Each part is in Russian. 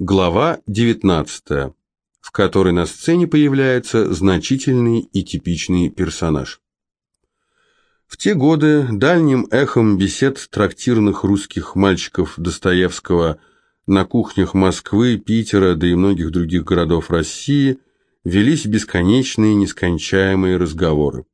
Глава 19, в которой на сцене появляется значительный и типичный персонаж. В те годы дальним эхом бесед трактирных русских мальчиков Достоевского на кухнях Москвы, Питера, да и многих других городов России велись бесконечные нескончаемые разговоры.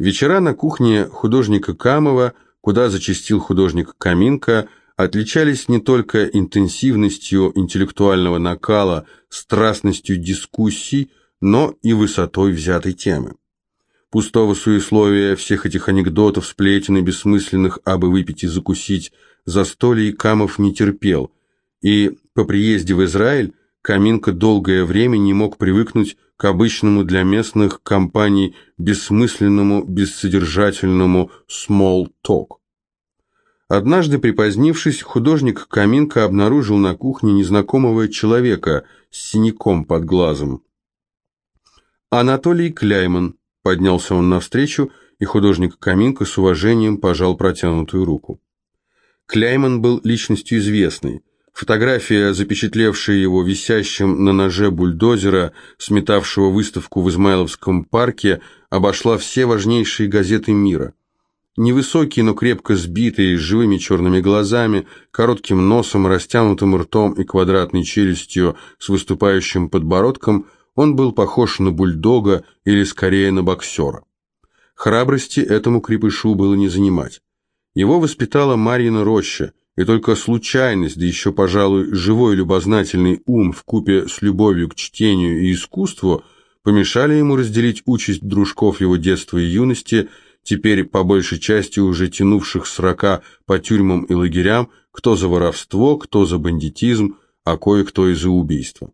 Вечера на кухне художника Камова, куда зачастил художник Каминка, отличались не только интенсивностью интеллектуального накала, страстностью дискуссий, но и высотой взятой темы. Пустого суесловия всех этих анекдотов, сплетен и бессмысленных «абы выпить и закусить» застолий Камов не терпел, и по приезде в Израиль Каминка долгое время не мог привыкнуть к обычному для местных компаний бессмысленному, бессодержательному small talk. Однажды, припозднившись, художник Каминка обнаружил на кухне незнакомого человека с синяком под глазом. «Анатолий Кляйман», — поднялся он навстречу, и художник Каминка с уважением пожал протянутую руку. Кляйман был личностью известной. Фотография, запечатлевшая его висящим на ноже бульдозера, сметавшего выставку в Измайловском парке, обошла все важнейшие газеты мира. Невысокий, но крепко сбитый, с живыми черными глазами, коротким носом, растянутым ртом и квадратной челюстью с выступающим подбородком, он был похож на бульдога или скорее на боксера. Храбрости этому крепышу было не занимать. Его воспитала Марьина Роща, и только случайность, да еще, пожалуй, живой любознательный ум в купе с любовью к чтению и искусству помешали ему разделить участь дружков его детства и юности – теперь по большей части уже тянувших срока по тюрьмам и лагерям, кто за воровство, кто за бандитизм, а кое-кто и за убийство.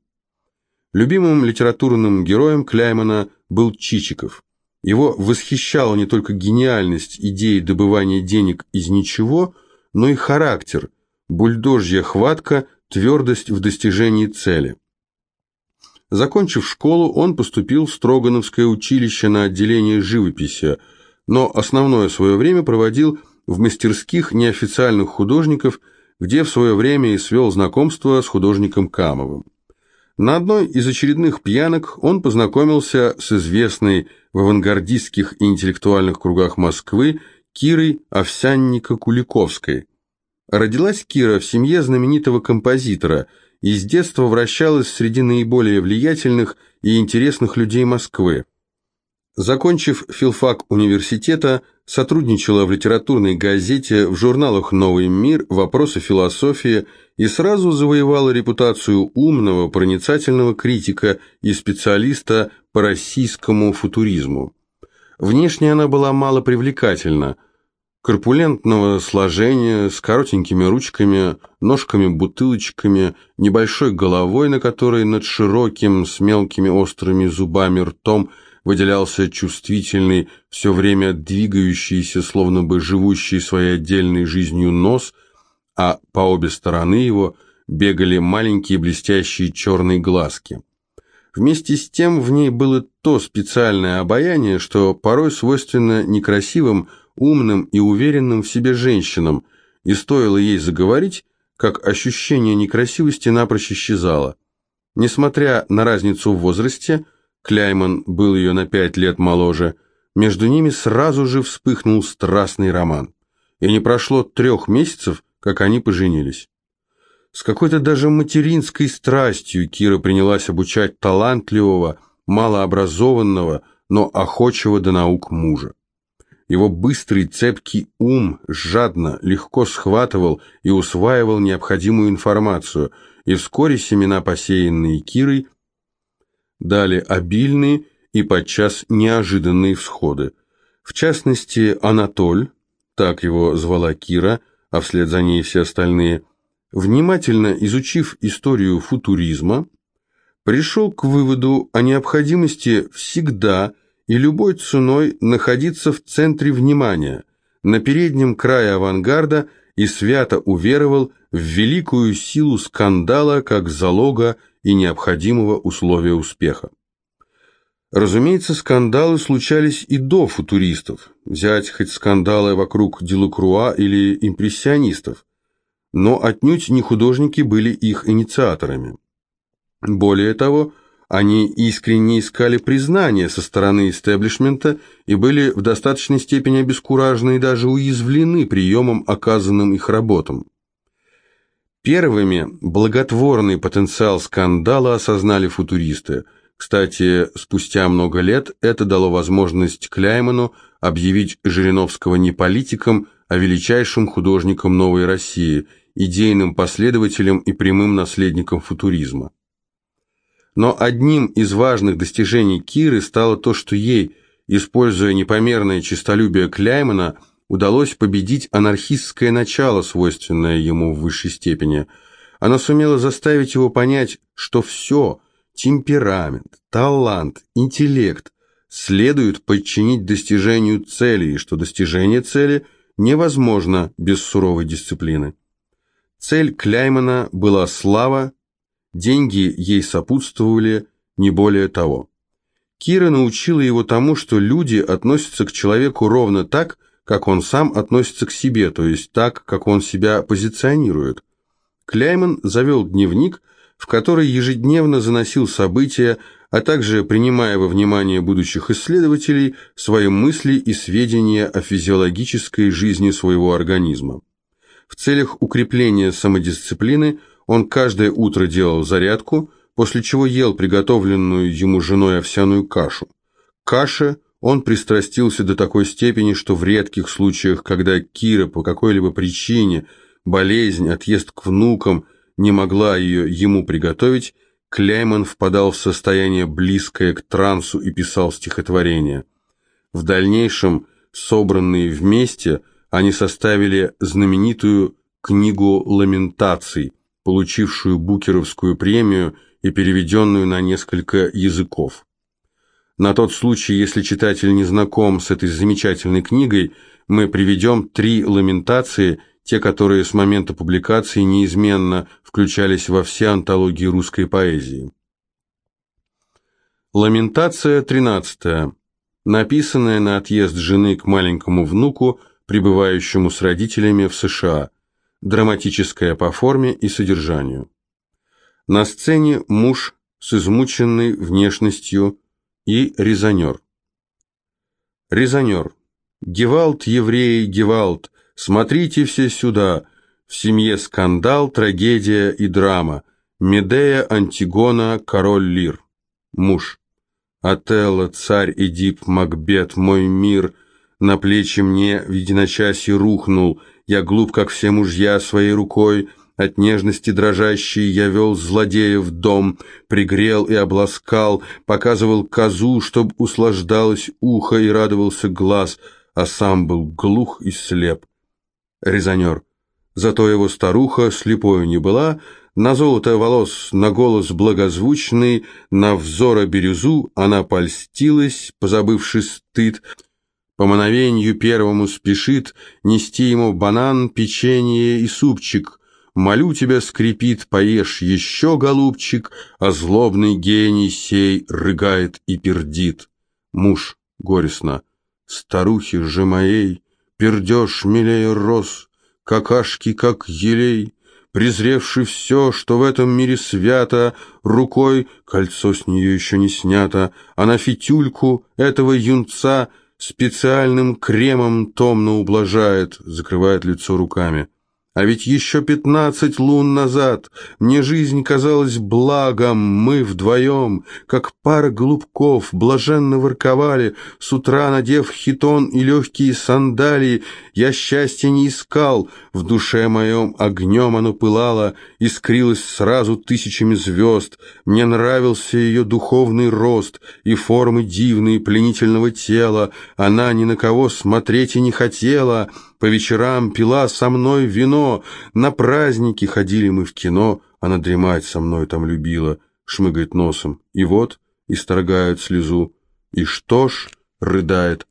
Любимым литературным героем Кляймана был Чичиков. Его восхищала не только гениальность идеи добывания денег из ничего, но и характер, бульдожья хватка, твердость в достижении цели. Закончив школу, он поступил в Строгановское училище на отделение живописи – но основное свое время проводил в мастерских неофициальных художников, где в свое время и свел знакомство с художником Камовым. На одной из очередных пьянок он познакомился с известной в авангардистских и интеллектуальных кругах Москвы Кирой Овсянника-Куликовской. Родилась Кира в семье знаменитого композитора и с детства вращалась среди наиболее влиятельных и интересных людей Москвы. Закончив филфак университета, сотрудничала в литературной газете, в журналах «Новый мир», «Вопросы философии» и сразу завоевала репутацию умного, проницательного критика и специалиста по российскому футуризму. Внешне она была мало привлекательна, корпулентного сложения, с коротенькими ручками, ножками-бутылочками, небольшой головой, на которой над широким, с мелкими острыми зубами ртом – выделялся чувствительный, все время двигающийся, словно бы живущий своей отдельной жизнью нос, а по обе стороны его бегали маленькие блестящие черные глазки. Вместе с тем в ней было то специальное обаяние, что порой свойственно некрасивым, умным и уверенным в себе женщинам, и стоило ей заговорить, как ощущение некрасивости напрочь исчезало. Несмотря на разницу в возрасте, Кляйман был ее на пять лет моложе, между ними сразу же вспыхнул страстный роман. И не прошло трех месяцев, как они поженились. С какой-то даже материнской страстью Кира принялась обучать талантливого, малообразованного, но охочего до наук мужа. Его быстрый, цепкий ум жадно, легко схватывал и усваивал необходимую информацию, и вскоре семена, посеянные Кирой, дали обильные и подчас неожиданные всходы. В частности, Анатоль, так его звала Кира, а вслед за ней все остальные, внимательно изучив историю футуризма, пришел к выводу о необходимости всегда и любой ценой находиться в центре внимания, на переднем крае авангарда и свято уверовал в великую силу скандала как залога и необходимого условия успеха. Разумеется, скандалы случались и до футуристов, взять хоть скандалы вокруг Делакруа или импрессионистов. но отнюдь не художники были их инициаторами. Более того, они искренне искали признания со стороны истеблишмента и были в достаточной степени обескуражены и даже уязвлены приемом, оказанным их работам. Первыми благотворный потенциал скандала осознали футуристы. Кстати, спустя много лет это дало возможность Кляйману объявить Жириновского не политиком, а величайшим художником новой России, идейным последователем и прямым наследником футуризма. Но одним из важных достижений Киры стало то, что ей, используя непомерное честолюбие Кляймана, удалось победить анархистское начало, свойственное ему в высшей степени. Она сумела заставить его понять, что все – темперамент, талант, интеллект – следует подчинить достижению цели, и что достижение цели невозможно без суровой дисциплины. Цель Кляймана была слава, деньги ей сопутствовали, не более того. Кира научила его тому, что люди относятся к человеку ровно так, как он сам относится к себе, то есть так, как он себя позиционирует. Кляйман завел дневник, в который ежедневно заносил события, а также, принимая во внимание будущих исследователей, свои мысли и сведения о физиологической жизни своего организма. В целях укрепления самодисциплины он каждое утро делал зарядку, после чего ел приготовленную ему женой овсяную кашу. Каша он пристрастился до такой степени, что в редких случаях, когда Кира по какой-либо причине, болезнь, отъезд к внукам, не могла ее ему приготовить, Кляйман впадал в состояние близкое к трансу и писал стихотворения. В дальнейшем, собранные вместе, они составили знаменитую книгу ламентаций, получившую Букеровскую премию и переведенную на несколько языков. На тот случай, если читатель не знаком с этой замечательной книгой, мы приведем три ламентации, те, которые с момента публикации неизменно включались во все антологии русской поэзии. Ламентация 13. Написанная на отъезд жены к маленькому внуку, пребывающему с родителями в США. Драматическая по форме и содержанию. На сцене муж с измученной внешностью и резонер. Резонер. Гевалт, евреи, Гевалт, смотрите все сюда. В семье скандал, трагедия и драма. Медея, Антигона, король Лир. Муж. Отелло, царь Эдип, Макбет, мой мир. На плечи мне в единочасье рухнул. Я глуп, как все мужья, своей рукой — от нежности дрожащей я вел злодея в дом, пригрел и обласкал, показывал козу, чтоб услаждалось ухо и радовался глаз, а сам был глух и слеп. Резонер. Зато его старуха слепою не была, на золото волос, на голос благозвучный, на взора бирюзу она польстилась, позабывши стыд, по мановению первому спешит нести ему банан, печенье и супчик — Молю тебя, скрипит, поешь еще, голубчик, а злобный гений сей рыгает и пердит. Муж горестно. Старухи же моей, пердеж милее роз, какашки, как елей, презревший все, что в этом мире свято, рукой, кольцо с нее еще не снято, а на фитюльку этого юнца специальным кремом томно ублажает, закрывает лицо руками. А ведь еще пятнадцать лун назад мне жизнь казалась благом, мы вдвоем, как пара голубков, блаженно ворковали, с утра надев хитон и легкие сандалии, я счастья не искал, в душе моем огнем оно пылало, искрилось сразу тысячами звезд, мне нравился ее духовный рост и формы дивные пленительного тела, она ни на кого смотреть и не хотела, по вечерам пила со мной вино, на праздники ходили мы в кино, она дремать со мной там любила, шмыгает носом. И вот, исторгает слезу. И что ж, рыдает,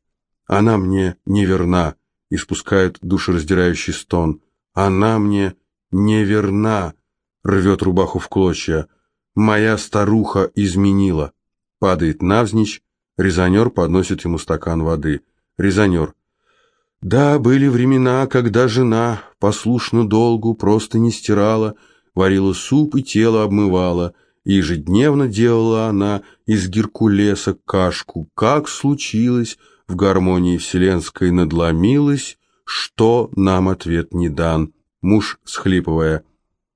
она мне не верна, испускает душераздирающий стон. Она мне не верна, рвет рубаху в клочья. Моя старуха изменила. Падает навзничь, резонер подносит ему стакан воды. Резонер. Да, были времена, когда жена послушно долгу просто не стирала, варила суп и тело обмывала, и ежедневно делала она из Геркулеса кашку. Как случилось, в гармонии вселенской надломилась, что нам ответ не дан. Муж, схлипывая,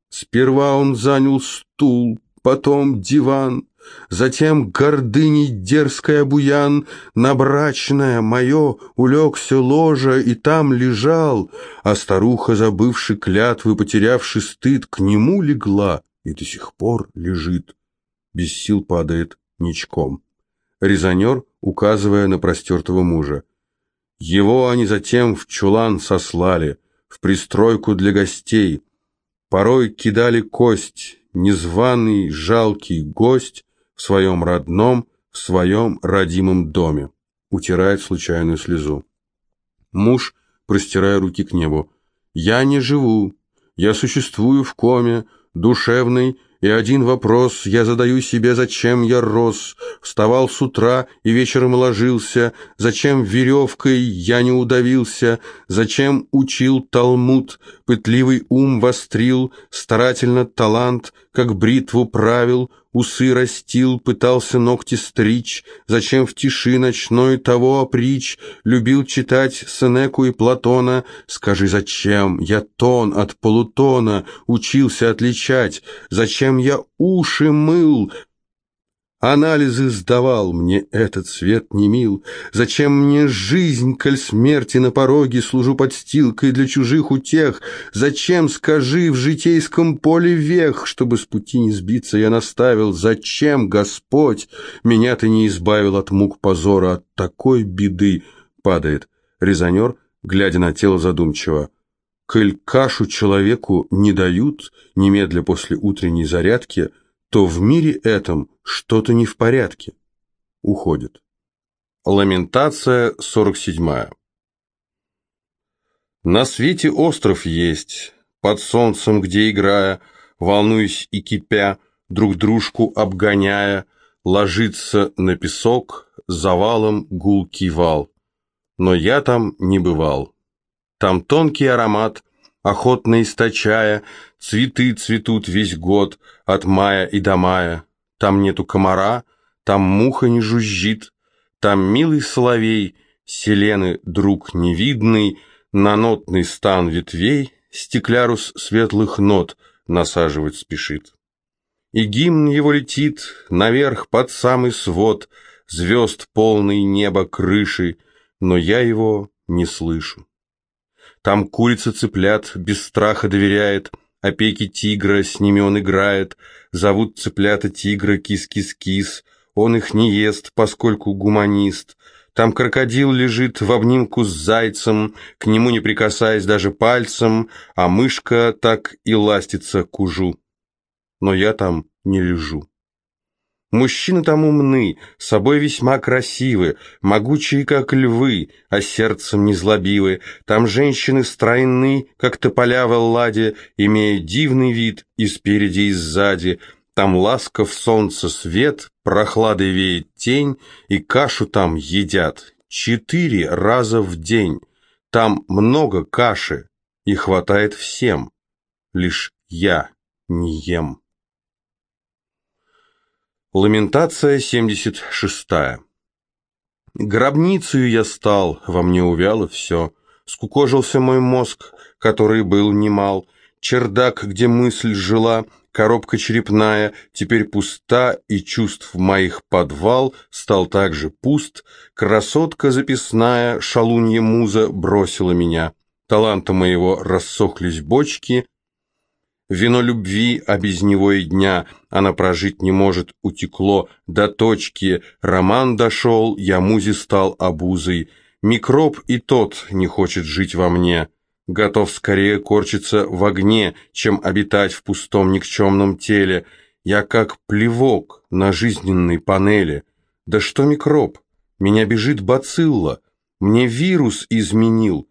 «Сперва он занял стул, потом диван, Затем гордыней дерзкая буян, Набрачная мое, улегся ложа и там лежал, А старуха, забывши клятвы, потерявши стыд, К нему легла и до сих пор лежит. Без сил падает ничком. Резонер, указывая на простертого мужа. Его они затем в чулан сослали, В пристройку для гостей. Порой кидали кость, незваный, жалкий гость в своем родном, в своем родимом доме. Утирает случайную слезу. Муж, простирая руки к небу. «Я не живу. Я существую в коме, душевной и один вопрос я задаю себе, зачем я рос, вставал с утра и вечером ложился, зачем веревкой я не удавился, зачем учил Талмуд, пытливый ум вострил, старательно талант, как бритву правил, усы растил, пытался ногти стричь, зачем в тиши ночной того опричь, любил читать Сенеку и Платона, скажи, зачем я тон от полутона учился отличать, зачем я уши мыл, Анализы сдавал, мне этот свет не мил. Зачем мне жизнь, коль смерти на пороге служу подстилкой для чужих утех? Зачем, скажи, в житейском поле вех, чтобы с пути не сбиться я наставил? Зачем, Господь, меня ты не избавил от мук позора, от такой беды? Падает резонер, глядя на тело задумчиво. Коль кашу человеку не дают немедля после утренней зарядки — то в мире этом что-то не в порядке. Уходит. Ламентация 47. На свете остров есть, под солнцем, где играя, волнуясь и кипя, друг дружку обгоняя, ложится на песок завалом гулкий вал. Но я там не бывал. Там тонкий аромат охотно источая, цветы цветут весь год, от мая и до мая. Там нету комара, там муха не жужжит, там милый соловей, селены друг невидный, на нотный стан ветвей стеклярус светлых нот насаживать спешит. И гимн его летит наверх под самый свод, звезд полный небо крыши, но я его не слышу. Там курица цыплят без страха доверяет, опеки тигра, с ними он играет, зовут цыплята тигра кис-кис-кис, он их не ест, поскольку гуманист. Там крокодил лежит в обнимку с зайцем, к нему не прикасаясь даже пальцем, а мышка так и ластится к ужу. Но я там не лежу. Мужчины там умны, собой весьма красивы, могучие, как львы, а сердцем не злобивы. Там женщины стройны, как тополя в Элладе, имея дивный вид и спереди, и сзади. Там ласков солнце свет, прохладой веет тень, и кашу там едят четыре раза в день. Там много каши, и хватает всем. Лишь я не ем. Ламентация 76. Гробницею я стал, во мне увяло все. Скукожился мой мозг, который был немал. Чердак, где мысль жила, коробка черепная, теперь пуста, и чувств моих подвал стал также пуст. Красотка записная, шалунья муза, бросила меня. Таланта моего рассохлись бочки, Вино любви, а без него и дня она прожить не может, утекло до точки. Роман дошел, я музе стал обузой. Микроб и тот не хочет жить во мне. Готов скорее корчиться в огне, чем обитать в пустом никчемном теле. Я как плевок на жизненной панели. Да что микроб? Меня бежит бацилла. Мне вирус изменил.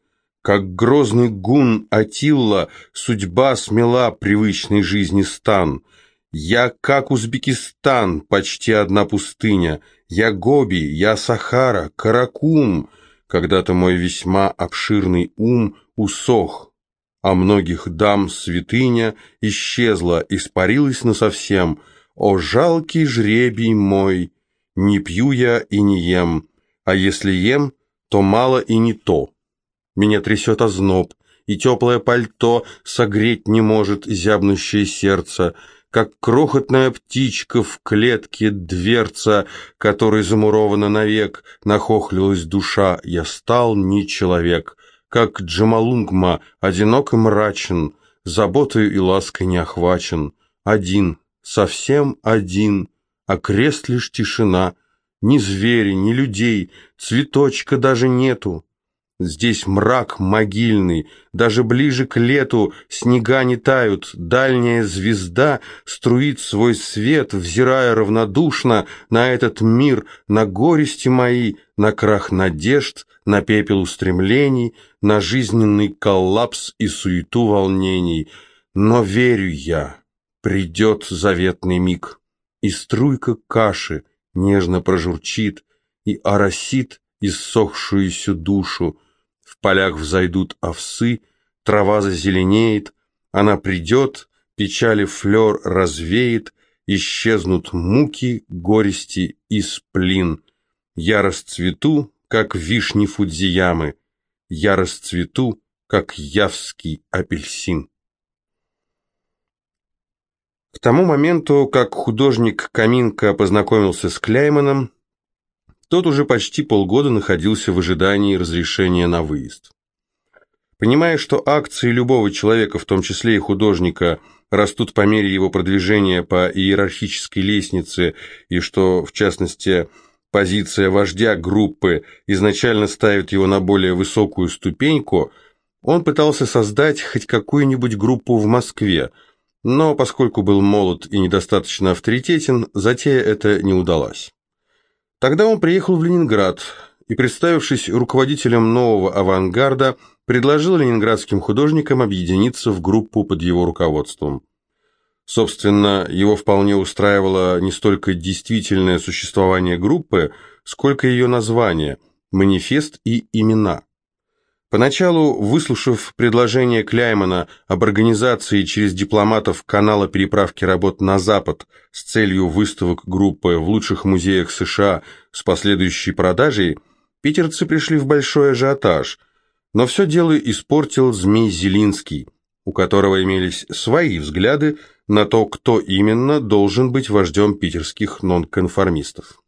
Как грозный гун Атилла, судьба смела привычной жизни стан. Я как Узбекистан, почти одна пустыня. Я Гоби, я Сахара, Каракум. когда-то мой весьма обширный ум усох, а многих дам святыня исчезла, испарилась насовсем. О, жалкий жребий мой! Не пью я и не ем, а если ем, то мало и не то. Меня трясет озноб, и теплое пальто согреть не может зябнущее сердце, как крохотная птичка в клетке дверца, которой замурована навек, нахохлилась душа, я стал не человек, как Джамалунгма, одинок и мрачен, заботою и лаской не охвачен, один, совсем один, а крест лишь тишина, ни звери, ни людей, цветочка даже нету, Здесь мрак могильный, даже ближе к лету снега не тают, дальняя звезда струит свой свет, взирая равнодушно на этот мир, на горести мои, на крах надежд, на пепел устремлений, на жизненный коллапс и суету волнений. Но верю я, придет заветный миг, и струйка каши нежно прожурчит и оросит иссохшуюся душу, полях взойдут овсы, трава зазеленеет, она придет, печали флер развеет, исчезнут муки, горести и сплин. Я расцвету, как вишни Фудзиямы, я расцвету, как явский апельсин. К тому моменту, как художник Каминка познакомился с Кляйманом, тот уже почти полгода находился в ожидании разрешения на выезд. Понимая, что акции любого человека, в том числе и художника, растут по мере его продвижения по иерархической лестнице, и что, в частности, позиция вождя группы изначально ставит его на более высокую ступеньку, он пытался создать хоть какую-нибудь группу в Москве, но поскольку был молод и недостаточно авторитетен, затея это не удалась. Тогда он приехал в Ленинград и, представившись руководителем нового авангарда, предложил ленинградским художникам объединиться в группу под его руководством. Собственно, его вполне устраивало не столько действительное существование группы, сколько ее название, манифест и имена. Поначалу, выслушав предложение Кляймана об организации через дипломатов канала переправки работ на Запад с целью выставок группы в лучших музеях США с последующей продажей, питерцы пришли в большой ажиотаж, но все дело испортил Змей Зелинский, у которого имелись свои взгляды на то, кто именно должен быть вождем питерских нонконформистов.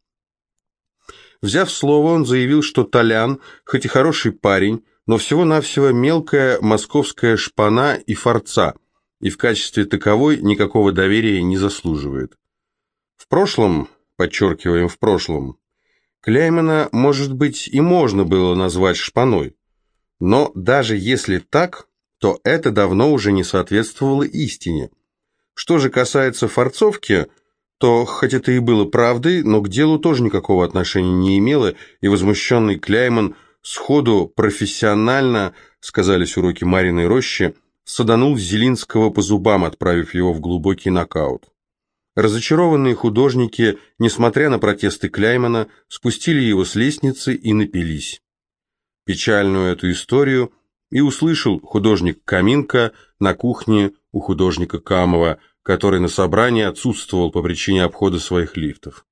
Взяв слово, он заявил, что Толян, хоть и хороший парень, но всего-навсего мелкая московская шпана и форца, и в качестве таковой никакого доверия не заслуживает. В прошлом, подчеркиваем в прошлом, Кляймана, может быть, и можно было назвать шпаной, но даже если так, то это давно уже не соответствовало истине. Что же касается форцовки, то, хоть это и было правдой, но к делу тоже никакого отношения не имело, и возмущенный Кляйман – сходу профессионально, сказались уроки Мариной Рощи, саданул Зелинского по зубам, отправив его в глубокий нокаут. Разочарованные художники, несмотря на протесты Кляймана, спустили его с лестницы и напились. Печальную эту историю и услышал художник Каминка на кухне у художника Камова, который на собрании отсутствовал по причине обхода своих лифтов.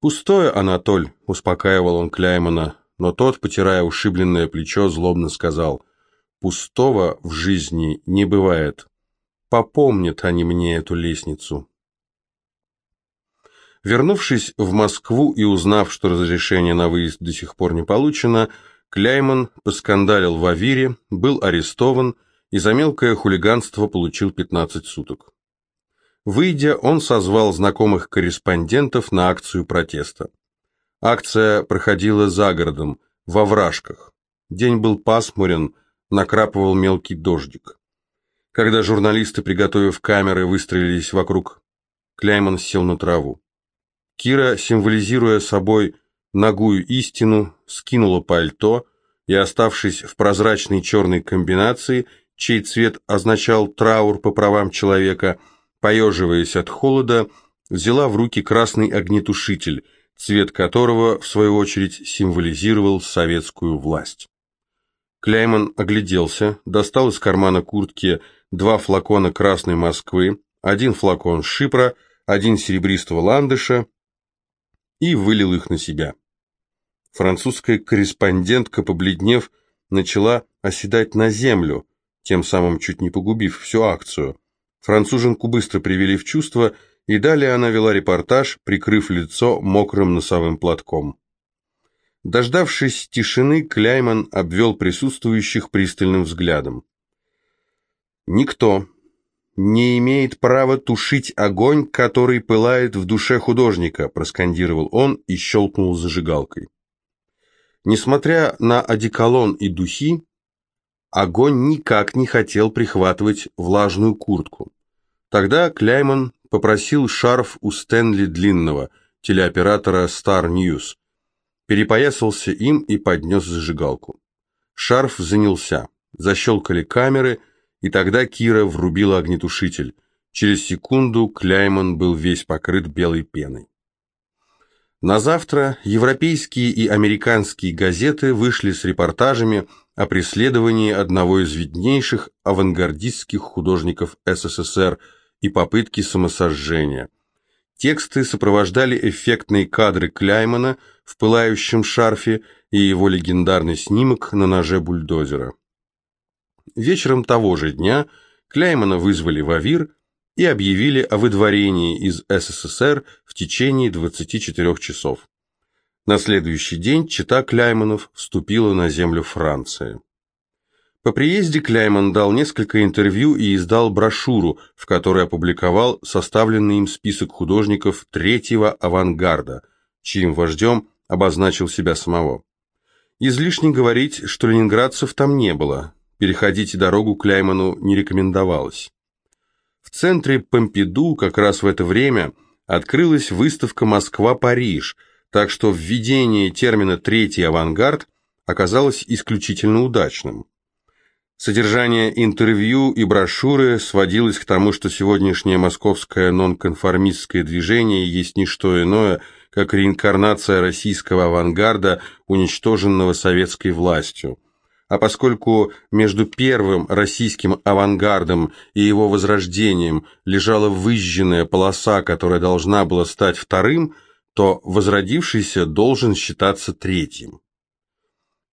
«Пустое, Анатоль», — успокаивал он Кляймана, но тот, потирая ушибленное плечо, злобно сказал, «Пустого в жизни не бывает. Попомнят они мне эту лестницу». Вернувшись в Москву и узнав, что разрешение на выезд до сих пор не получено, Кляйман поскандалил в Авире, был арестован и за мелкое хулиганство получил 15 суток. Выйдя, он созвал знакомых корреспондентов на акцию протеста. Акция проходила за городом, во вражках. День был пасмурен, накрапывал мелкий дождик. Когда журналисты, приготовив камеры, выстроились вокруг, Кляйман сел на траву. Кира, символизируя собой ногую истину, скинула пальто и, оставшись в прозрачной черной комбинации, чей цвет означал траур по правам человека, поеживаясь от холода, взяла в руки красный огнетушитель – цвет которого, в свою очередь, символизировал советскую власть. Кляйман огляделся, достал из кармана куртки два флакона Красной Москвы, один флакон Шипра, один серебристого ландыша и вылил их на себя. Французская корреспондентка, побледнев, начала оседать на землю, тем самым чуть не погубив всю акцию. Француженку быстро привели в чувство, и далее она вела репортаж, прикрыв лицо мокрым носовым платком. Дождавшись тишины, Кляйман обвел присутствующих пристальным взглядом. «Никто не имеет права тушить огонь, который пылает в душе художника», проскандировал он и щелкнул зажигалкой. Несмотря на одеколон и духи, огонь никак не хотел прихватывать влажную куртку. Тогда Кляйман попросил шарф у Стэнли Длинного, телеоператора Star News, перепоясался им и поднес зажигалку. Шарф занялся, защелкали камеры, и тогда Кира врубила огнетушитель. Через секунду Кляйман был весь покрыт белой пеной. На завтра европейские и американские газеты вышли с репортажами о преследовании одного из виднейших авангардистских художников СССР и попытке самосожжения. Тексты сопровождали эффектные кадры Кляймана в пылающем шарфе и его легендарный снимок на ноже бульдозера. Вечером того же дня Кляймана вызвали в Авир и объявили о выдворении из СССР в течение 24 часов. На следующий день чита Кляйманов вступила на землю Франции. По приезде Кляйман дал несколько интервью и издал брошюру, в которой опубликовал составленный им список художников третьего авангарда, чьим вождем обозначил себя самого. Излишне говорить, что ленинградцев там не было, переходить дорогу Кляйману не рекомендовалось. В центре Помпиду как раз в это время открылась выставка «Москва-Париж», так что введение термина «третий авангард» оказалось исключительно удачным. Содержание интервью и брошюры сводилось к тому, что сегодняшнее московское нонконформистское движение есть не что иное, как реинкарнация российского авангарда, уничтоженного советской властью. А поскольку между первым российским авангардом и его возрождением лежала выжженная полоса, которая должна была стать вторым, то возродившийся должен считаться третьим.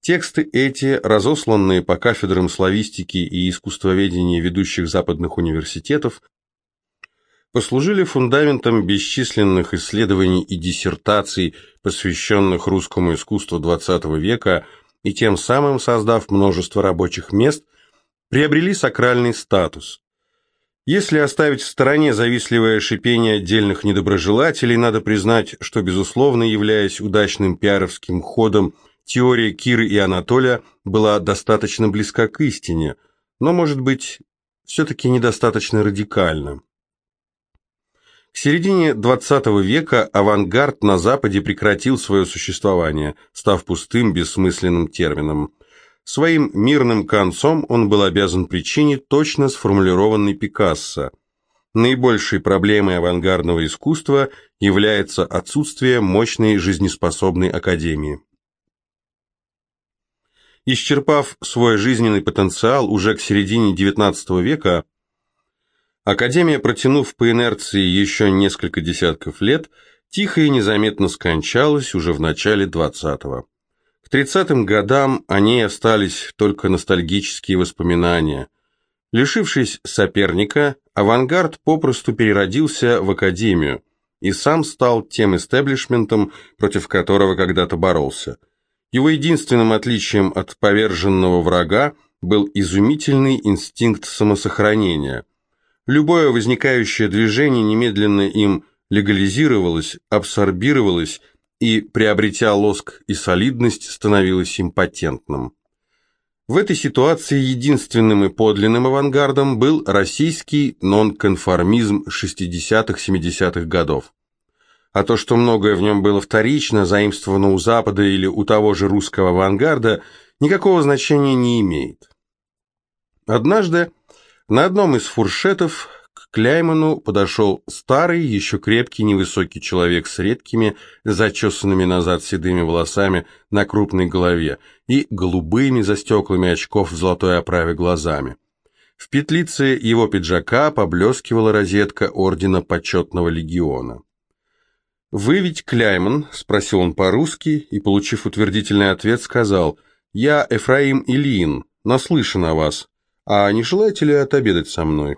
Тексты эти, разосланные по кафедрам славистики и искусствоведения ведущих западных университетов, послужили фундаментом бесчисленных исследований и диссертаций, посвященных русскому искусству XX века, и тем самым, создав множество рабочих мест, приобрели сакральный статус. Если оставить в стороне завистливое шипение отдельных недоброжелателей, надо признать, что, безусловно, являясь удачным пиаровским ходом, Теория Киры и Анатолия была достаточно близка к истине, но, может быть, все-таки недостаточно радикальна. К середине XX века авангард на Западе прекратил свое существование, став пустым, бессмысленным термином. Своим мирным концом он был обязан причине, точно сформулированной Пикассо. Наибольшей проблемой авангардного искусства является отсутствие мощной жизнеспособной академии. Исчерпав свой жизненный потенциал уже к середине XIX века, Академия, протянув по инерции еще несколько десятков лет, тихо и незаметно скончалась уже в начале XX. К 30-м годам о ней остались только ностальгические воспоминания. Лишившись соперника, авангард попросту переродился в Академию и сам стал тем истеблишментом, против которого когда-то боролся – его единственным отличием от поверженного врага был изумительный инстинкт самосохранения. Любое возникающее движение немедленно им легализировалось, абсорбировалось и, приобретя лоск и солидность, становилось импотентным. В этой ситуации единственным и подлинным авангардом был российский нонконформизм 60-70-х годов а то, что многое в нем было вторично, заимствовано у Запада или у того же русского авангарда, никакого значения не имеет. Однажды на одном из фуршетов К Кляйману подошел старый, еще крепкий, невысокий человек с редкими, зачесанными назад седыми волосами на крупной голове и голубыми за стеклами очков в золотой оправе глазами. В петлице его пиджака поблескивала розетка ордена почетного легиона. «Вы ведь Кляйман?» – спросил он по-русски и, получив утвердительный ответ, сказал «Я Эфраим Ильин, наслышан о вас, а не желаете ли отобедать со мной?»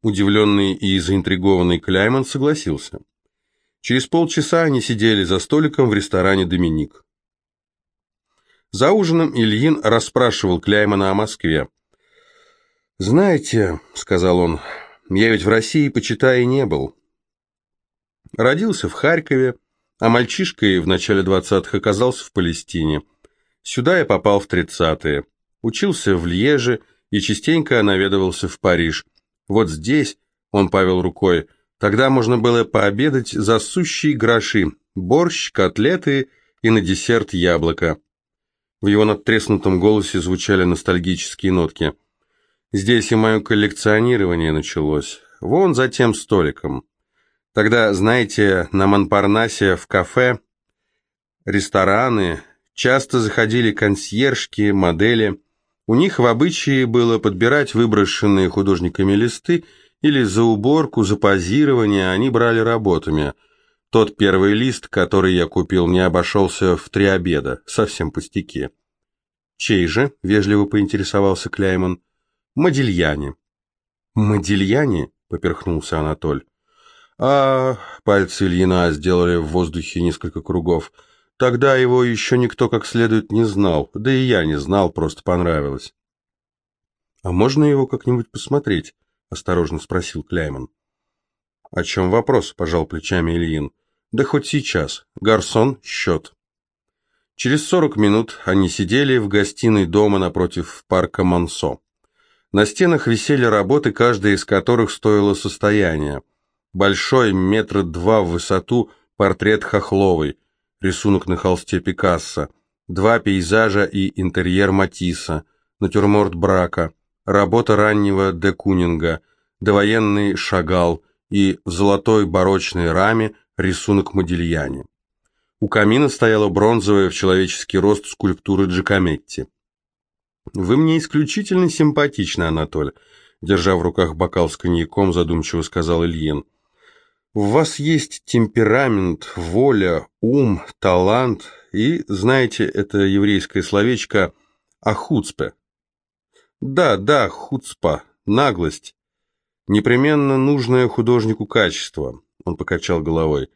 Удивленный и заинтригованный Кляйман согласился. Через полчаса они сидели за столиком в ресторане «Доминик». За ужином Ильин расспрашивал Кляймана о Москве. «Знаете», — сказал он, — «я ведь в России, почитай, не был. Родился в Харькове, а мальчишкой в начале двадцатых оказался в Палестине. Сюда я попал в тридцатые. Учился в Льеже и частенько наведывался в Париж. Вот здесь, он повел рукой, тогда можно было пообедать за сущие гроши, борщ, котлеты и на десерт яблоко. В его надтреснутом голосе звучали ностальгические нотки. Здесь и мое коллекционирование началось. Вон за тем столиком. Тогда, знаете, на Монпарнасе в кафе, рестораны, часто заходили консьержки, модели. У них в обычае было подбирать выброшенные художниками листы или за уборку, за позирование они брали работами. Тот первый лист, который я купил, не обошелся в три обеда, совсем пустяки. «Чей же?» – вежливо поинтересовался Кляйман. «Модильяне». «Модильяне?» – поперхнулся Анатоль. А пальцы Ильина сделали в воздухе несколько кругов. Тогда его еще никто как следует не знал, да и я не знал, просто понравилось. «А можно его как-нибудь посмотреть?» — осторожно спросил Кляйман. «О чем вопрос?» — пожал плечами Ильин. «Да хоть сейчас. Гарсон, счет». Через сорок минут они сидели в гостиной дома напротив парка Мансо. На стенах висели работы, каждая из которых стоила состояние большой, метра два в высоту, портрет Хохловой, рисунок на холсте Пикассо, два пейзажа и интерьер Матисса, натюрморт брака, работа раннего де Кунинга, довоенный Шагал и в золотой барочной раме рисунок Модильяне. У камина стояла бронзовая в человеческий рост скульптура Джакометти. «Вы мне исключительно симпатичны, Анатоль», держа в руках бокал с коньяком, задумчиво сказал Ильин. В вас есть темперамент, воля, ум, талант и, знаете, это еврейское словечко «ахуцпе». Да, да, хуцпа, наглость. Непременно нужное художнику качество, он покачал головой.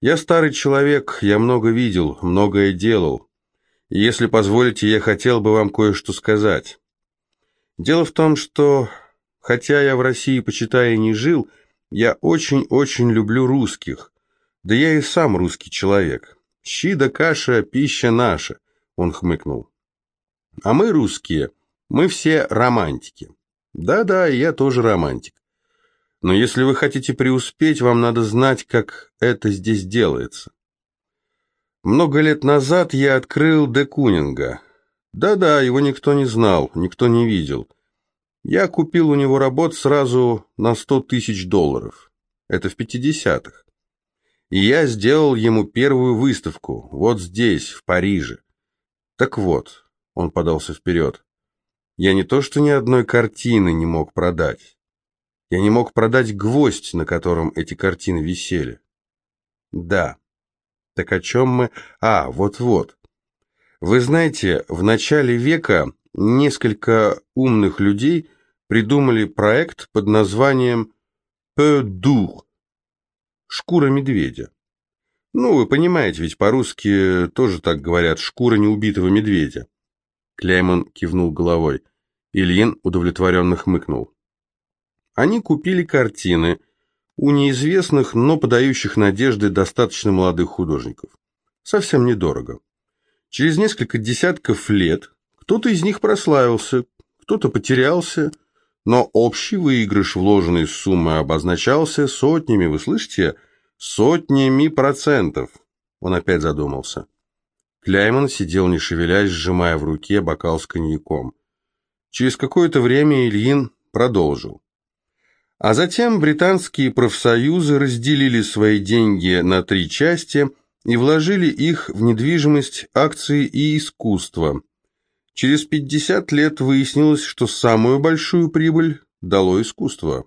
Я старый человек, я много видел, многое делал. Если позволите, я хотел бы вам кое-что сказать. Дело в том, что, хотя я в России, почитая, не жил, — я очень-очень люблю русских. Да я и сам русский человек. Щи да каша, пища наша, он хмыкнул. А мы русские, мы все романтики. Да-да, я тоже романтик. Но если вы хотите преуспеть, вам надо знать, как это здесь делается. Много лет назад я открыл Де Кунинга. Да-да, его никто не знал, никто не видел. Я купил у него работ сразу на сто тысяч долларов. Это в 50-х. И я сделал ему первую выставку, вот здесь, в Париже. Так вот, он подался вперед. Я не то что ни одной картины не мог продать. Я не мог продать гвоздь, на котором эти картины висели. Да. Так о чем мы... А, вот-вот. Вы знаете, в начале века несколько умных людей придумали проект под названием «Peu dur» – «Шкура медведя». Ну, вы понимаете, ведь по-русски тоже так говорят «шкура неубитого медведя». Кляйман кивнул головой. Ильин удовлетворенно хмыкнул. Они купили картины у неизвестных, но подающих надежды достаточно молодых художников. Совсем недорого. Через несколько десятков лет кто-то из них прославился, кто-то потерялся – но общий выигрыш вложенной суммы обозначался сотнями, вы слышите? Сотнями процентов. Он опять задумался. Кляйман сидел не шевелясь, сжимая в руке бокал с коньяком. Через какое-то время Ильин продолжил. А затем британские профсоюзы разделили свои деньги на три части и вложили их в недвижимость, акции и искусство. Через 50 лет выяснилось, что самую большую прибыль дало искусство.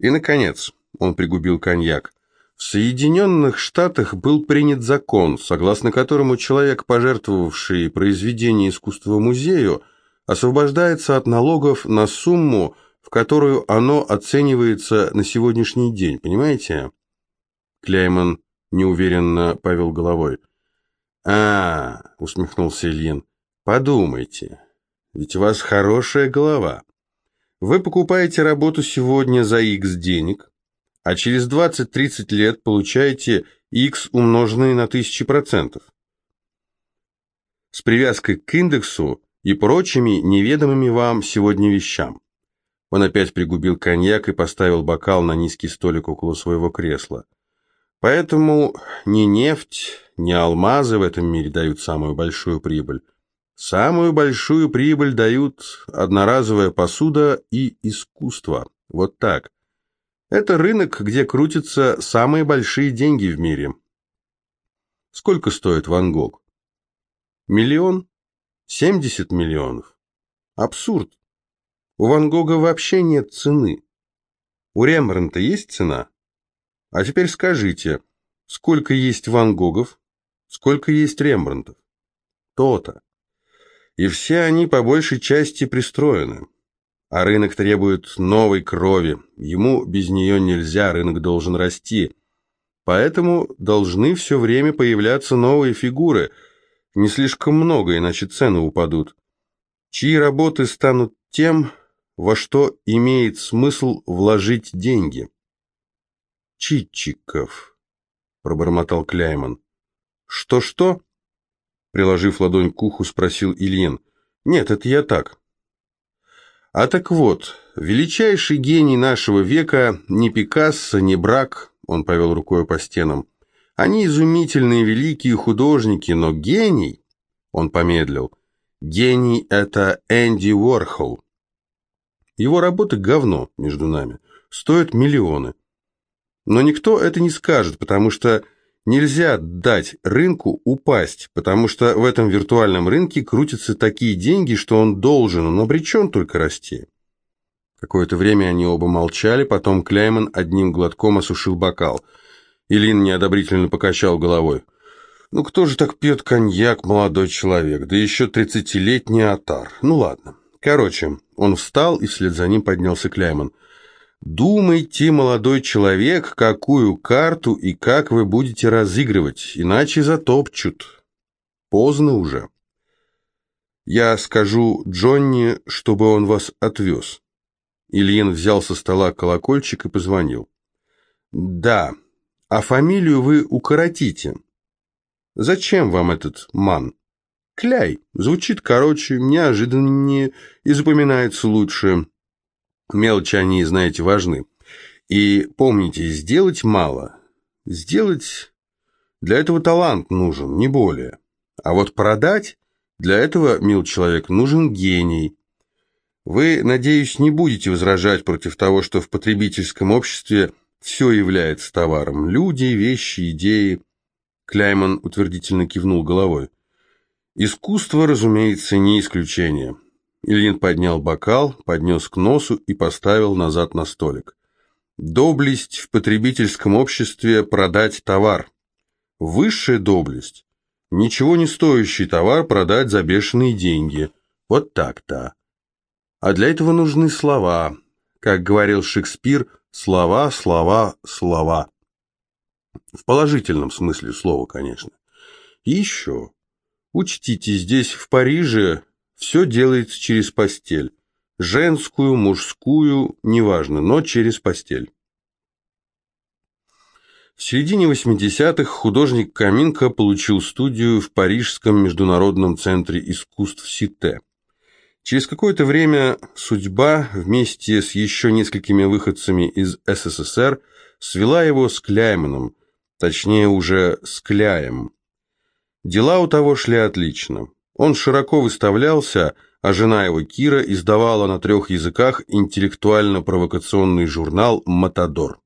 И, наконец, он пригубил коньяк, в Соединенных Штатах был принят закон, согласно которому человек, пожертвовавший произведение искусства музею, освобождается от налогов на сумму, в которую оно оценивается на сегодняшний день, понимаете? Кляйман неуверенно повел головой. а, -а усмехнулся Ильин, — «подумайте, ведь у вас хорошая голова. Вы покупаете работу сегодня за X денег, а через 20-30 лет получаете x умноженное на 1000%. С привязкой к индексу и прочими неведомыми вам сегодня вещам. Он опять пригубил коньяк и поставил бокал на низкий столик около своего кресла. Поэтому ни нефть, ни алмазы в этом мире дают самую большую прибыль. Самую большую прибыль дают одноразовая посуда и искусство. Вот так. Это рынок, где крутятся самые большие деньги в мире. Сколько стоит Ван Гог? Миллион? Семьдесят миллионов? Абсурд. У Ван Гога вообще нет цены. У Рембрандта есть цена? А теперь скажите, сколько есть Ван Гогов, сколько есть Рембрандтов? То-то. И все они по большей части пристроены. А рынок требует новой крови. Ему без нее нельзя, рынок должен расти. Поэтому должны все время появляться новые фигуры. Не слишком много, иначе цены упадут. Чьи работы станут тем, во что имеет смысл вложить деньги? Читчиков, пробормотал Кляйман. Что-что? Приложив ладонь к уху, спросил Ильин. Нет, это я так. А так вот, величайший гений нашего века не Пикассо, не Брак, он повел рукой по стенам. Они изумительные великие художники, но гений, он помедлил, гений это Энди Уорхол. Его работы говно между нами, стоят миллионы. Но никто это не скажет, потому что Нельзя дать рынку упасть, потому что в этом виртуальном рынке крутятся такие деньги, что он должен, он обречен только расти. Какое-то время они оба молчали, потом Кляйман одним глотком осушил бокал. Илин неодобрительно покачал головой. «Ну кто же так пьет коньяк, молодой человек? Да еще тридцатилетний отар. Ну ладно. Короче, он встал, и вслед за ним поднялся Кляйман. Думайте, молодой человек, какую карту и как вы будете разыгрывать, иначе затопчут. Поздно уже. Я скажу Джонни, чтобы он вас отвез. Ильин взял со стола колокольчик и позвонил. Да, а фамилию вы укоротите. Зачем вам этот ман? Кляй. Звучит короче, неожиданнее и запоминается лучше. Мелочи они, знаете, важны. И помните, сделать мало. Сделать... Для этого талант нужен, не более. А вот продать... Для этого, мил человек, нужен гений. Вы, надеюсь, не будете возражать против того, что в потребительском обществе все является товаром. Люди, вещи, идеи. Кляйман утвердительно кивнул головой. Искусство, разумеется, не исключение. Ильин поднял бокал, поднес к носу и поставил назад на столик. Доблесть в потребительском обществе продать товар. Высшая доблесть. Ничего не стоящий товар продать за бешеные деньги. Вот так-то. А для этого нужны слова. Как говорил Шекспир, слова, слова, слова. В положительном смысле слова, конечно. И еще. Учтите, здесь, в Париже, все делается через постель. Женскую, мужскую, неважно, но через постель. В середине 80-х художник Каминко получил студию в Парижском международном центре искусств Сите. Через какое-то время судьба вместе с еще несколькими выходцами из СССР свела его с Кляйманом, точнее уже с Кляем. Дела у того шли отлично. Он широко выставлялся, а жена его Кира издавала на трех языках интеллектуально-провокационный журнал «Матадор».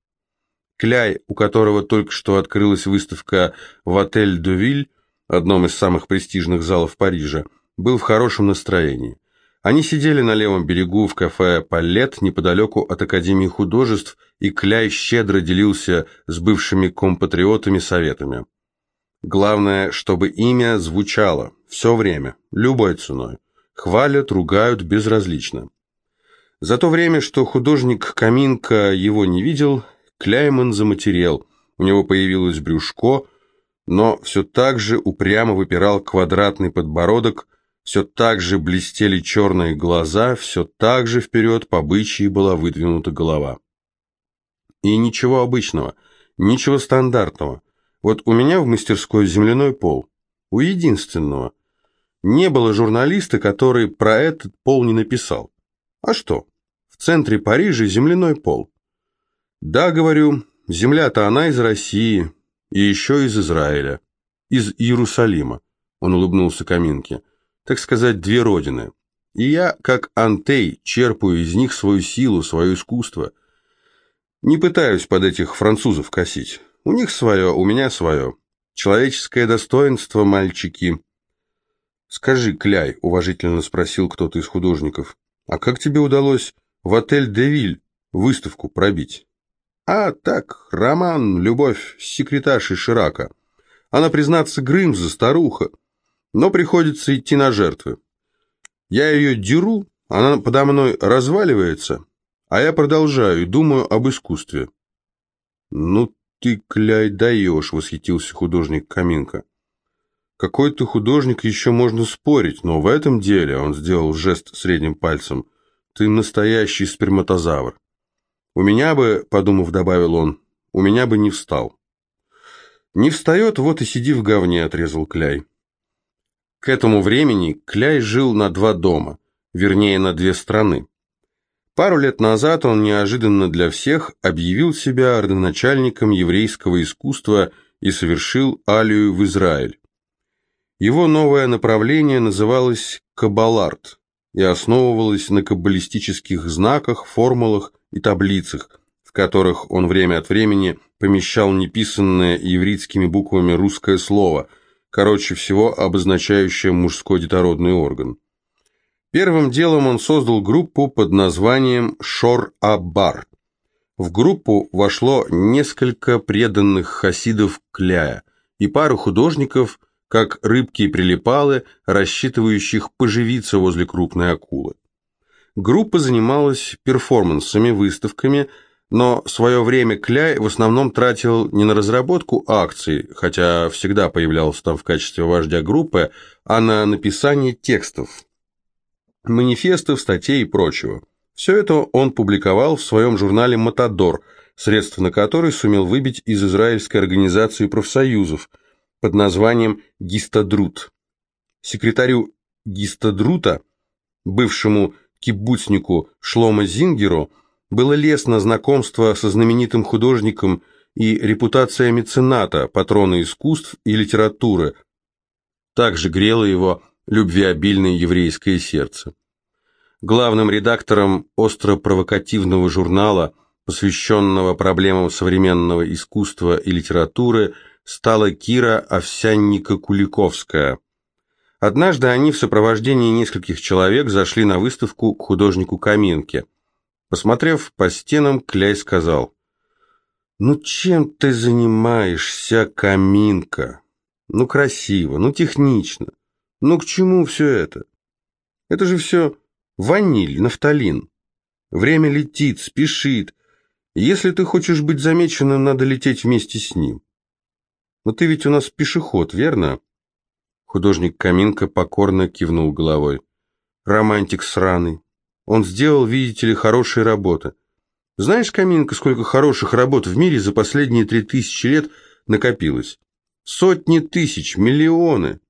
Кляй, у которого только что открылась выставка в отель «Дувиль», одном из самых престижных залов Парижа, был в хорошем настроении. Они сидели на левом берегу в кафе «Палет» неподалеку от Академии художеств, и Кляй щедро делился с бывшими компатриотами советами. Главное, чтобы имя звучало все время, любой ценой. Хвалят, ругают безразлично. За то время, что художник Каминка его не видел, Кляйман заматерел, у него появилось брюшко, но все так же упрямо выпирал квадратный подбородок, все так же блестели черные глаза, все так же вперед по бычьи была выдвинута голова. И ничего обычного, ничего стандартного – вот у меня в мастерской земляной пол. У единственного. Не было журналиста, который про этот пол не написал. А что? В центре Парижа земляной пол. Да, говорю, земля-то она из России, и еще из Израиля, из Иерусалима. Он улыбнулся Каминке. Так сказать, две родины. И я, как Антей, черпаю из них свою силу, свое искусство. Не пытаюсь под этих французов косить. У них свое, у меня свое. Человеческое достоинство, мальчики. Скажи, Кляй, уважительно спросил кто-то из художников, а как тебе удалось в отель «Девиль» выставку пробить? А, так, роман, любовь с секретаршей Ширака. Она, признаться, Грымза, старуха, но приходится идти на жертвы. Я ее деру, она подо мной разваливается, а я продолжаю и думаю об искусстве. Ну, ты, Кляй, даешь!» — восхитился художник Каминка. «Какой ты художник, еще можно спорить, но в этом деле...» — он сделал жест средним пальцем. «Ты настоящий сперматозавр. У меня бы, — подумав, добавил он, — у меня бы не встал». «Не встает, вот и сиди в говне», — отрезал Кляй. К этому времени Кляй жил на два дома, вернее, на две страны. Пару лет назад он неожиданно для всех объявил себя родоначальником еврейского искусства и совершил алию в Израиль. Его новое направление называлось каббаларт и основывалось на каббалистических знаках, формулах и таблицах, в которых он время от времени помещал неписанное еврейскими буквами русское слово, короче всего обозначающее мужской детородный орган. Первым делом он создал группу под названием Шор-Абар. В группу вошло несколько преданных хасидов Кляя и пару художников, как рыбки и прилипалы, рассчитывающих поживиться возле крупной акулы. Группа занималась перформансами, выставками, но свое время Кляй в основном тратил не на разработку акций, хотя всегда появлялся там в качестве вождя группы, а на написание текстов манифестов, статей и прочего. Все это он публиковал в своем журнале «Матадор», средства на который сумел выбить из израильской организации профсоюзов под названием «Гистадрут». Секретарю Гистадрута, бывшему кибуцнику Шлома Зингеру, было лестно знакомство со знаменитым художником и репутация мецената, патрона искусств и литературы. Также грела его любвеобильное еврейское сердце. Главным редактором остро-провокативного журнала, посвященного проблемам современного искусства и литературы, стала Кира Овсянника-Куликовская. Однажды они в сопровождении нескольких человек зашли на выставку к художнику Каминке. Посмотрев по стенам, Кляй сказал, «Ну чем ты занимаешься, Каминка? Ну красиво, ну технично. Ну к чему все это? Это же все ваниль, нафталин. Время летит, спешит. Если ты хочешь быть замеченным, надо лететь вместе с ним. Но ты ведь у нас пешеход, верно? Художник Каминка покорно кивнул головой. Романтик сраный. Он сделал, видите ли, хорошие работы. Знаешь, Каминка, сколько хороших работ в мире за последние три тысячи лет накопилось? Сотни тысяч, миллионы.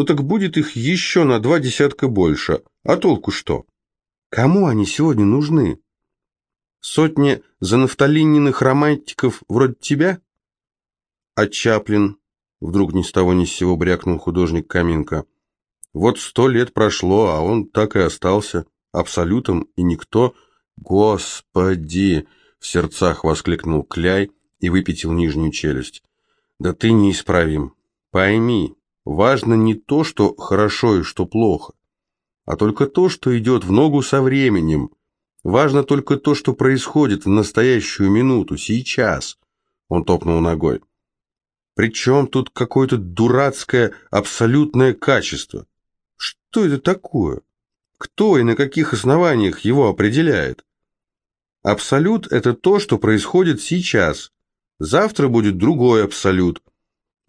Ну так будет их еще на два десятка больше. А толку что? Кому они сегодня нужны? Сотни занафталиненных романтиков вроде тебя? А Чаплин? Вдруг ни с того ни с сего брякнул художник Каминка. Вот сто лет прошло, а он так и остался абсолютом, и никто... Господи! В сердцах воскликнул Кляй и выпятил нижнюю челюсть. Да ты неисправим. Пойми, важно не то, что хорошо и что плохо, а только то, что идет в ногу со временем. Важно только то, что происходит в настоящую минуту, сейчас. Он топнул ногой. Причем тут какое-то дурацкое абсолютное качество? Что это такое? Кто и на каких основаниях его определяет? Абсолют – это то, что происходит сейчас. Завтра будет другой абсолют.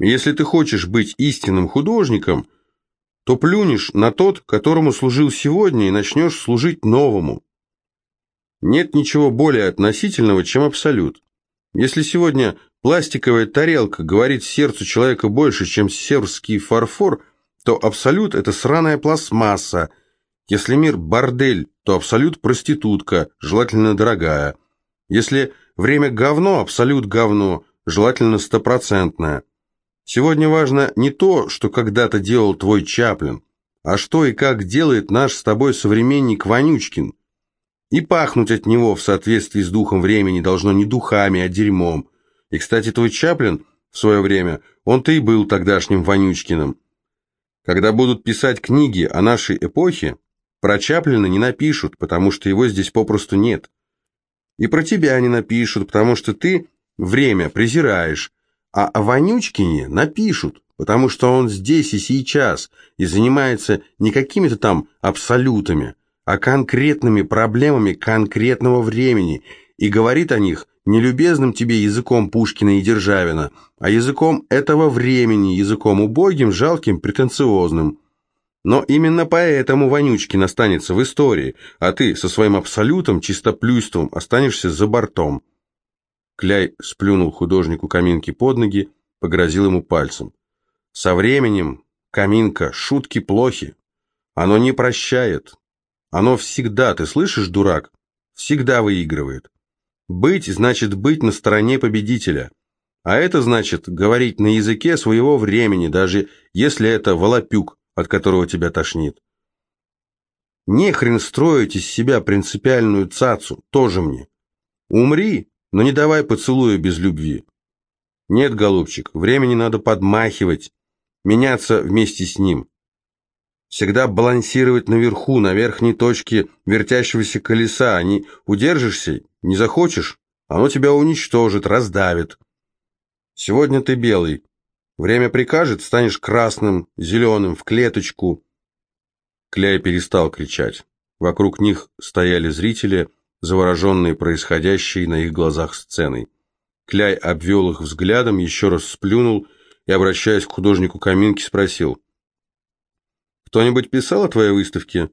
Если ты хочешь быть истинным художником, то плюнешь на тот, которому служил сегодня, и начнешь служить новому. Нет ничего более относительного, чем абсолют. Если сегодня пластиковая тарелка говорит сердцу человека больше, чем сербский фарфор, то абсолют – это сраная пластмасса. Если мир – бордель, то абсолют – проститутка, желательно дорогая. Если время – говно, абсолют – говно, желательно стопроцентное. Сегодня важно не то, что когда-то делал твой Чаплин, а что и как делает наш с тобой современник Вонючкин – и пахнуть от него в соответствии с духом времени должно не духами, а дерьмом. И, кстати, твой Чаплин в свое время, он-то и был тогдашним Вонючкиным. Когда будут писать книги о нашей эпохе, про Чаплина не напишут, потому что его здесь попросту нет. И про тебя не напишут, потому что ты время презираешь, а о Вонючкине напишут, потому что он здесь и сейчас, и занимается не какими-то там абсолютами, а конкретными проблемами конкретного времени и говорит о них не любезным тебе языком Пушкина и Державина, а языком этого времени, языком убогим, жалким, претенциозным. Но именно поэтому Вонючкин останется в истории, а ты со своим абсолютом, чистоплюйством останешься за бортом. Кляй сплюнул художнику Каминки под ноги, погрозил ему пальцем. Со временем, Каминка, шутки плохи. Оно не прощает, оно всегда, ты слышишь, дурак? Всегда выигрывает. Быть значит быть на стороне победителя. А это значит говорить на языке своего времени, даже если это волопюк, от которого тебя тошнит. Не хрен строить из себя принципиальную цацу, тоже мне. Умри, но не давай поцелуя без любви. Нет, голубчик, времени надо подмахивать, меняться вместе с ним всегда балансировать наверху, на верхней точке вертящегося колеса, а не удержишься, не захочешь, оно тебя уничтожит, раздавит. Сегодня ты белый. Время прикажет, станешь красным, зеленым, в клеточку. Кляй перестал кричать. Вокруг них стояли зрители, завороженные происходящей на их глазах сценой. Кляй обвел их взглядом, еще раз сплюнул и, обращаясь к художнику Каминки, спросил — кто-нибудь писал о твоей выставке?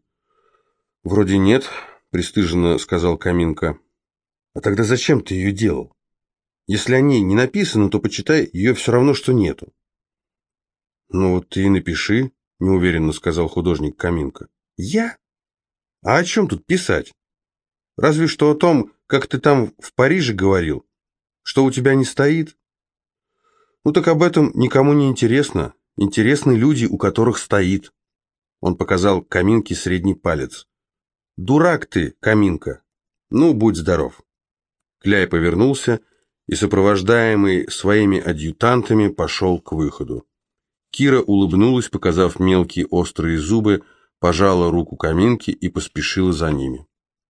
Вроде нет, пристыженно сказал Каминка. А тогда зачем ты ее делал? Если о ней не написано, то почитай, ее все равно, что нету. Ну вот ты и напиши, неуверенно сказал художник Каминка. Я? А о чем тут писать? Разве что о том, как ты там в Париже говорил, что у тебя не стоит. Ну так об этом никому не интересно. Интересны люди, у которых стоит. Он показал Каминке средний палец. «Дурак ты, Каминка! Ну, будь здоров!» Кляй повернулся и, сопровождаемый своими адъютантами, пошел к выходу. Кира улыбнулась, показав мелкие острые зубы, пожала руку Каминке и поспешила за ними.